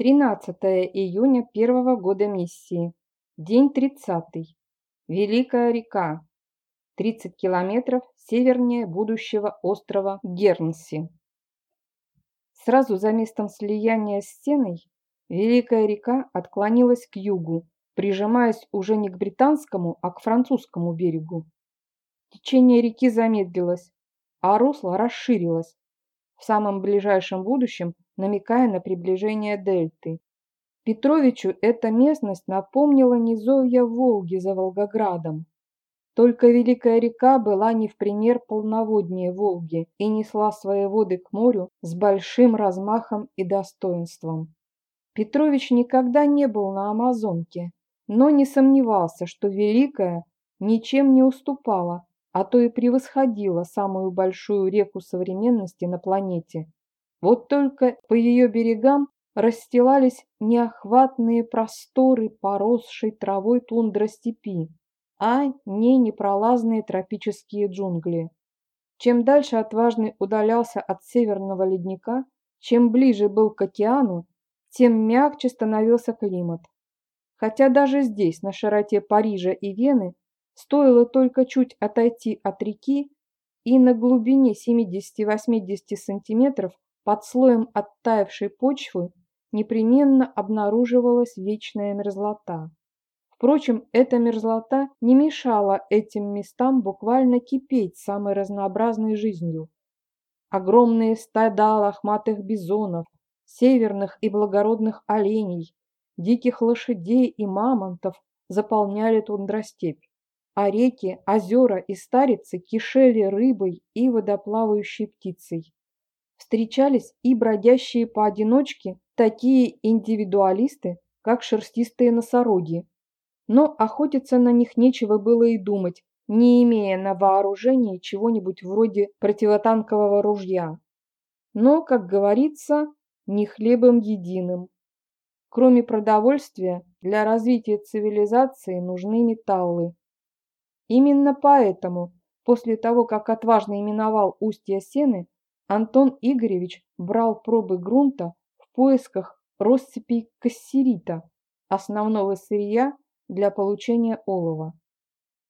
13 июня первого года миссии. День 30. Великая река. 30 километров севернее будущего острова Гернси. Сразу за местом слияния с Сеной Великая река отклонилась к югу, прижимаясь уже не к британскому, а к французскому берегу. Течение реки замедлилось, а русло расширилось. В самом ближайшем будущем намекая на приближение дельты. Петровичу эта местность напомнила низовья Волги за Волгоградом. Только Великая река была не в пример полноводнее Волги и несла свои воды к морю с большим размахом и достоинством. Петрович никогда не был на Амазонке, но не сомневался, что Великая ничем не уступала, а то и превосходила самую большую реку современности на планете вот только по ее берегам расстилались неохватные просторы поросшей травой тундра степи, а не непролазные тропические джунгли. Чем дальше отважный удалялся от северного ледника, чем ближе был к океану, тем мягче становился климат. Хотя даже здесь, на широте Парижа и Вены, стоило только чуть отойти от реки, и на глубине 70-80 сантиметров под слоем оттаившей почвы непременно обнаруживалась вечная мерзлота. Впрочем, эта мерзлота не мешала этим местам буквально кипеть самой разнообразной жизнью. Огромные стада лохматых бизонов, северных и благородных оленей, диких лошадей и мамонтов заполняли тундростепь, а реки, озера и старицы кишели рыбой и водоплавающей птицей встречались и бродящие поодиночке такие индивидуалисты, как шерстистые носороги. Но охотиться на них нечего было и думать, не имея на вооружении чего-нибудь вроде противотанкового ружья. Но, как говорится, не хлебом единым. Кроме продовольствия, для развития цивилизации нужны металлы. Именно поэтому, после того, как отважно именовал устья Сены, Антон Игоревич брал пробы грунта в поисках россыпей кассерита, основного сырья для получения олова.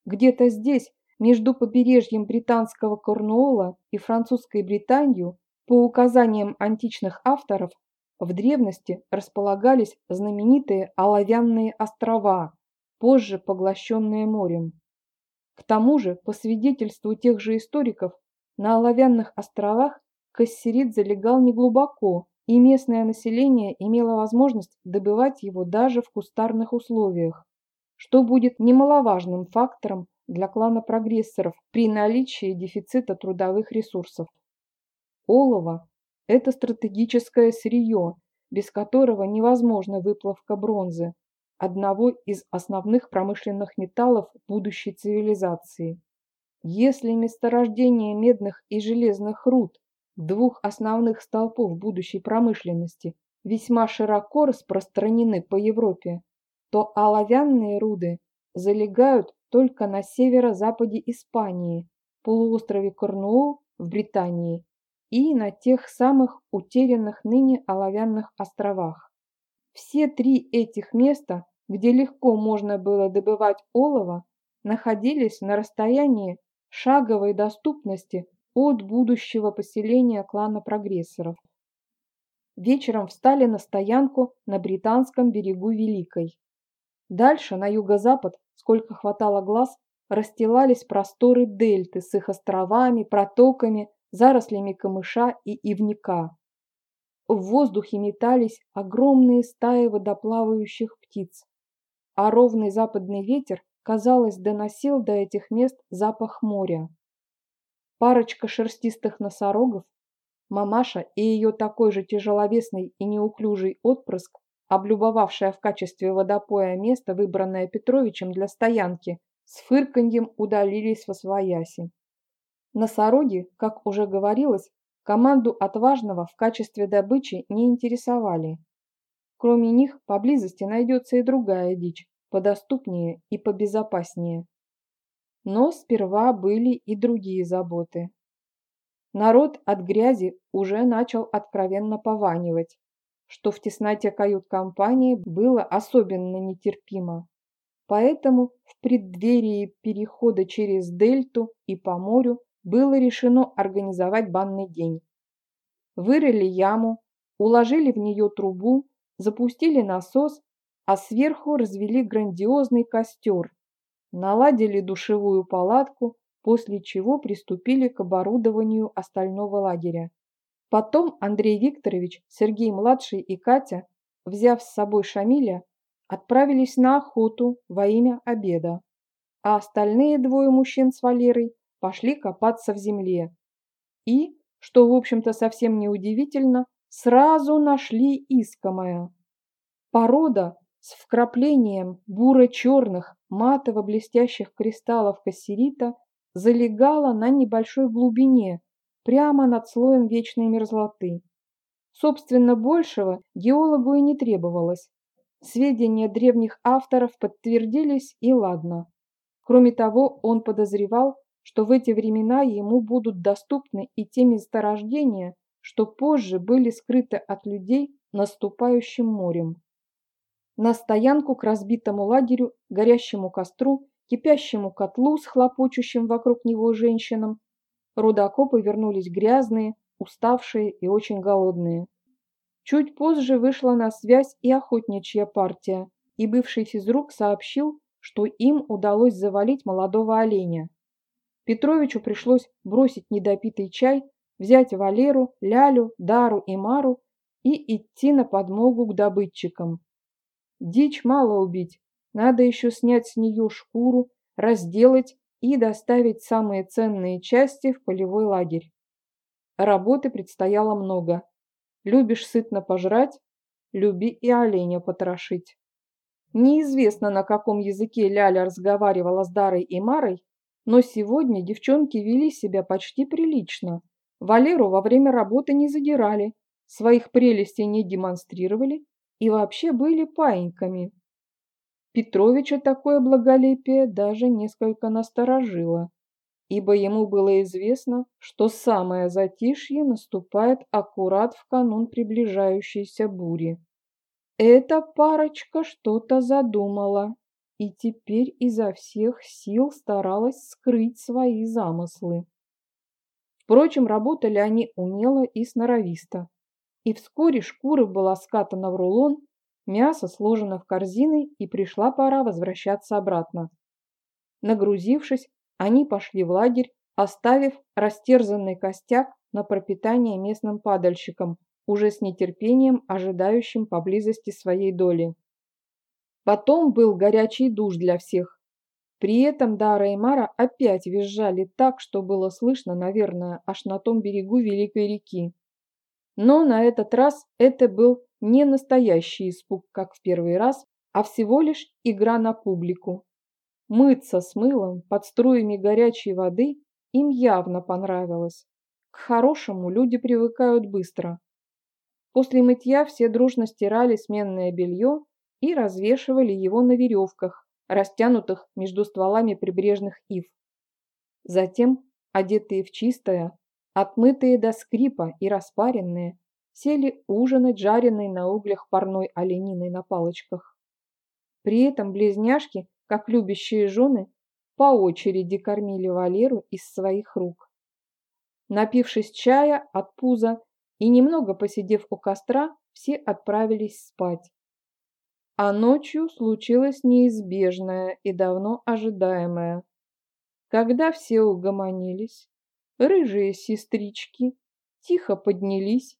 Где-то здесь, между побережьем британского Корнуола и французской Британию, по указаниям античных авторов, в древности располагались знаменитые Оловянные острова, позже поглощенные морем. К тому же, по свидетельству тех же историков, на Оловянных островах Кассерит залегал неглубоко, и местное население имело возможность добывать его даже в кустарных условиях, что будет немаловажным фактором для клана прогрессоров при наличии дефицита трудовых ресурсов. Олово – это стратегическое сырье, без которого невозможна выплавка бронзы, одного из основных промышленных металлов будущей цивилизации. Если месторождение медных и железных руд двух основных столпов будущей промышленности, весьма широко распространены по Европе, то оловянные руды залегают только на северо-западе Испании, полуострове Корнуолл в Британии и на тех самых утерянных ныне оловянных островах. Все три этих места, где легко можно было добывать олово, находились на расстоянии шаговой доступности от будущего поселения клана прогрессоров. Вечером встали на стоянку на британском берегу Великой. Дальше, на юго-запад, сколько хватало глаз, расстилались просторы дельты с их островами, протоками, зарослями камыша и ивника. В воздухе метались огромные стаи водоплавающих птиц, а ровный западный ветер, казалось, доносил до этих мест запах моря. Парочка шерстистых носорогов, мамаша и ее такой же тяжеловесный и неуклюжий отпрыск, облюбовавшая в качестве водопоя место, выбранное Петровичем для стоянки, с фырканьем удалились во свояси. Носороги, как уже говорилось, команду отважного в качестве добычи не интересовали. Кроме них, поблизости найдется и другая дичь, подоступнее и побезопаснее. Но сперва были и другие заботы. Народ от грязи уже начал откровенно пованивать. что в тесноте кают-компании было особенно нетерпимо. Поэтому в преддверии перехода через дельту и по морю было решено организовать банный день. Вырыли яму, уложили в нее трубу, запустили насос, а сверху развели грандиозный костер, наладили душевую палатку, после чего приступили к оборудованию остального лагеря. Потом Андрей Викторович, Сергей-младший и Катя, взяв с собой Шамиля, отправились на охоту во имя обеда, а остальные двое мужчин с Валерой пошли копаться в земле. И, что в общем-то совсем неудивительно, сразу нашли искомое. Порода с вкраплением буро-черных матово-блестящих кристаллов кассерита залегала на небольшой глубине, прямо над слоем вечной мерзлоты. Собственно, большего геологу и не требовалось. Сведения древних авторов подтвердились и ладно. Кроме того, он подозревал, что в эти времена ему будут доступны и те месторождения, что позже были скрыты от людей наступающим морем. На стоянку к разбитому лагерю, горящему костру, кипящему котлу с хлопочущим вокруг него женщинам, рудокопы вернулись грязные, уставшие и очень голодные. Чуть позже вышла на связь и охотничья партия, и бывший физрук сообщил, что им удалось завалить молодого оленя. Петровичу пришлось бросить недопитый чай, взять Валеру, Лялю, Дару и Мару и идти на подмогу к добытчикам. Дичь мало убить, надо еще снять с нее шкуру, разделать и доставить самые ценные части в полевой лагерь. Работы предстояло много. Любишь сытно пожрать, люби и оленя потрошить. Неизвестно, на каком языке Ляля разговаривала с Дарой и Марой, но сегодня девчонки вели себя почти прилично. Валеру во время работы не задирали, своих прелестей не демонстрировали и вообще были паиньками. Петровича такое благолепие даже несколько насторожило ибо ему было известно, что самое затишье наступает аккурат в канун приближающейся бури. Эта парочка что-то задумала и теперь изо всех сил старалась скрыть свои замыслы. Впрочем, работали они умело и сноровисто, и вскоре шкура была скатана в рулон, мясо сложено в корзины и пришла пора возвращаться обратно. Нагрузившись, они пошли в лагерь, оставив растерзанный костяк на пропитание местным падальщикам, уже с нетерпением ожидающим поблизости своей доли. Потом был горячий душ для всех. При этом Дара и Мара опять визжали так, что было слышно, наверное, аж на том берегу Великой реки. Но на этот раз это был не настоящий испуг, как в первый раз, а всего лишь игра на публику. Мыться с мылом под струями горячей воды им явно понравилось. К хорошему люди привыкают быстро. После мытья все дружно стирали сменное белье и развешивали его на веревках, растянутых между стволами прибрежных ив. Затем, одетые в чистое, отмытые до скрипа и распаренные, сели ужинать жареной на углях парной олениной на палочках. При этом близняшки как любящие жены, по очереди кормили Валеру из своих рук. Напившись чая от пуза и немного посидев у костра, все отправились спать. А ночью случилось неизбежное и давно ожидаемое. Когда все угомонились, рыжие сестрички тихо поднялись,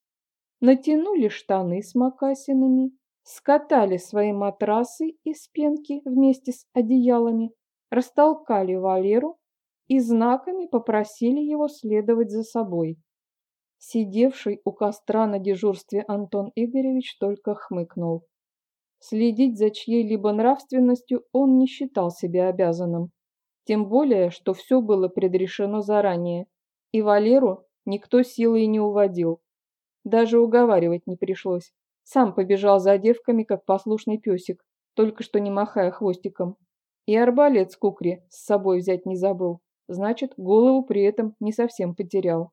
натянули штаны с мокасинами скатали свои матрасы из пенки вместе с одеялами, растолкали Валеру и знаками попросили его следовать за собой. Сидевший у костра на дежурстве Антон Игоревич только хмыкнул. Следить за чьей-либо нравственностью он не считал себя обязанным. Тем более, что все было предрешено заранее, и Валеру никто силой не уводил. Даже уговаривать не пришлось. Сам побежал за девками, как послушный песик, только что не махая хвостиком. И арбалет с кукри с собой взять не забыл. Значит, голову при этом не совсем потерял.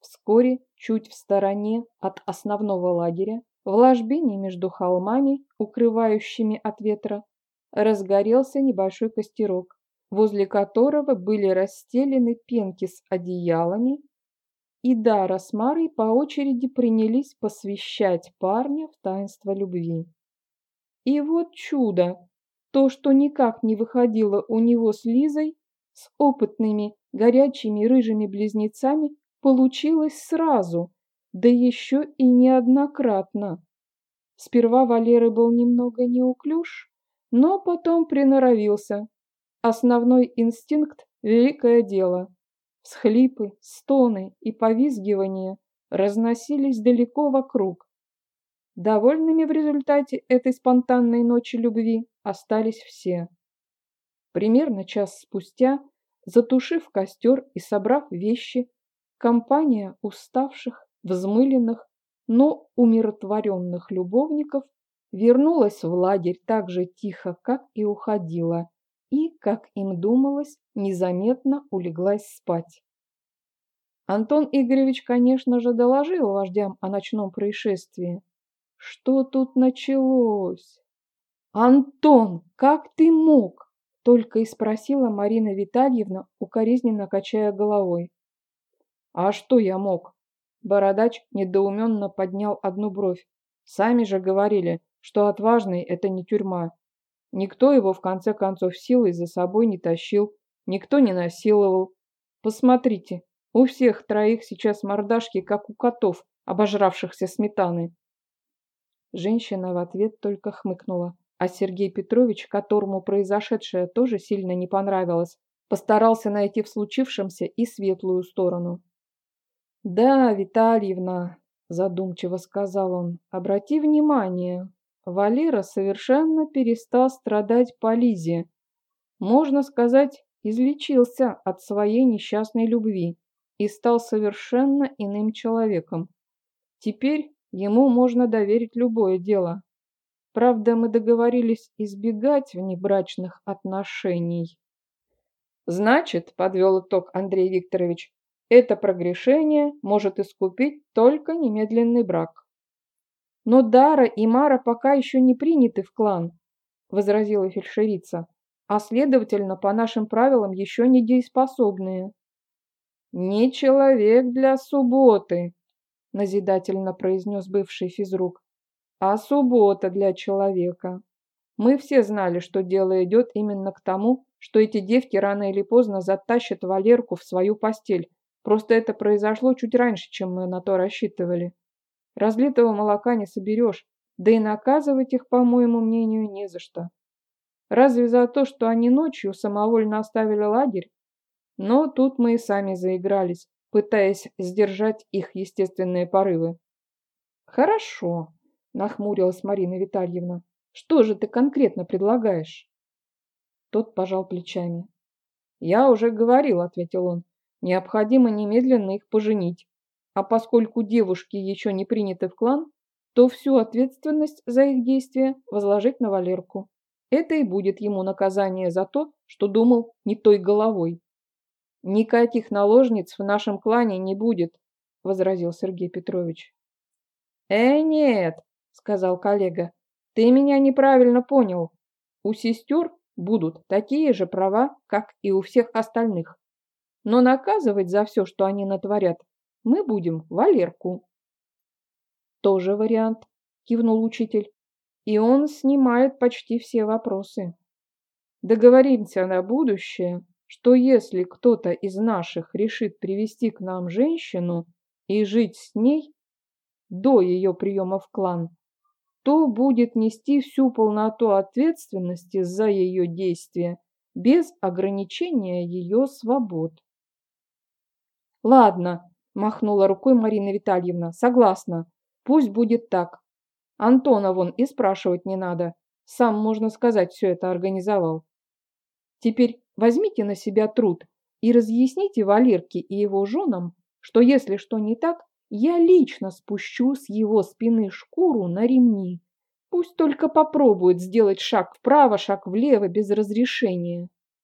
Вскоре, чуть в стороне от основного лагеря, в ложбине между холмами, укрывающими от ветра, разгорелся небольшой костерок, возле которого были расстелены пенки с одеялами, и Дара с Марой по очереди принялись посвящать парня в таинство любви. И вот чудо! То, что никак не выходило у него с Лизой, с опытными, горячими рыжими близнецами, получилось сразу, да еще и неоднократно. Сперва Валера был немного неуклюж, но потом приноровился. Основной инстинкт – великое дело. Схлипы, стоны и повизгивания разносились далеко вокруг. Довольными в результате этой спонтанной ночи любви остались все. Примерно час спустя, затушив костер и собрав вещи, компания уставших, взмыленных, но умиротворенных любовников вернулась в лагерь так же тихо, как и уходила, как им думалось, незаметно улеглась спать. Антон Игоревич, конечно же, доложил вождям о ночном происшествии. Что тут началось? «Антон, как ты мог?» — только и спросила Марина Витальевна, укоризненно качая головой. «А что я мог?» Бородач недоуменно поднял одну бровь. «Сами же говорили, что отважный — это не тюрьма. Никто его, в конце концов, силой за собой не тащил, никто не насиловал. Посмотрите, у всех троих сейчас мордашки, как у котов, обожравшихся сметаны. Женщина в ответ только хмыкнула, а Сергей Петрович, которому произошедшее тоже сильно не понравилось, постарался найти в случившемся и светлую сторону. «Да, Витальевна», – задумчиво сказал он, – «обрати внимание, Валера совершенно перестал страдать по Лизе. Можно сказать, излечился от своей несчастной любви и стал совершенно иным человеком. Теперь ему можно доверить любое дело. Правда, мы договорились избегать внебрачных отношений. Значит, подвел итог Андрей Викторович, это прогрешение может искупить только немедленный брак. «Но Дара и Мара пока еще не приняты в клан», – возразила фельдшерица, «а следовательно, по нашим правилам еще не дееспособные». «Не человек для субботы», – назидательно произнес бывший физрук, «а суббота для человека». Мы все знали, что дело идет именно к тому, что эти девки рано или поздно затащат Валерку в свою постель. Просто это произошло чуть раньше, чем мы на то рассчитывали. Разлитого молока не соберешь, да и наказывать их, по моему мнению, не за что. Разве за то, что они ночью самовольно оставили лагерь? Но тут мы и сами заигрались, пытаясь сдержать их естественные порывы. «Хорошо», – нахмурилась Марина Витальевна. «Что же ты конкретно предлагаешь?» Тот пожал плечами. «Я уже говорил», – ответил он. «Необходимо немедленно их поженить. А поскольку девушки еще не приняты в клан, то всю ответственность за их действия возложить на Валерку. Это и будет ему наказание за то, что думал не той головой. «Никаких наложниц в нашем клане не будет», – возразил Сергей Петрович. «Э, нет», – сказал коллега, – «ты меня неправильно понял. У сестер будут такие же права, как и у всех остальных. Но наказывать за все, что они натворят, мы будем Валерку. Тоже вариант, кивнул учитель. И он снимает почти все вопросы. Договоримся на будущее, что если кто-то из наших решит привести к нам женщину и жить с ней до ее приема в клан, то будет нести всю полноту ответственности за ее действия без ограничения ее свобод. Ладно, Махнула рукой Марина Витальевна. Согласна. Пусть будет так. Антона вон и спрашивать не надо. Сам, можно сказать, все это организовал. Теперь возьмите на себя труд и разъясните Валерке и его женам, что если что не так, я лично спущу с его спины шкуру на ремни. Пусть только попробует сделать шаг вправо, шаг влево без разрешения.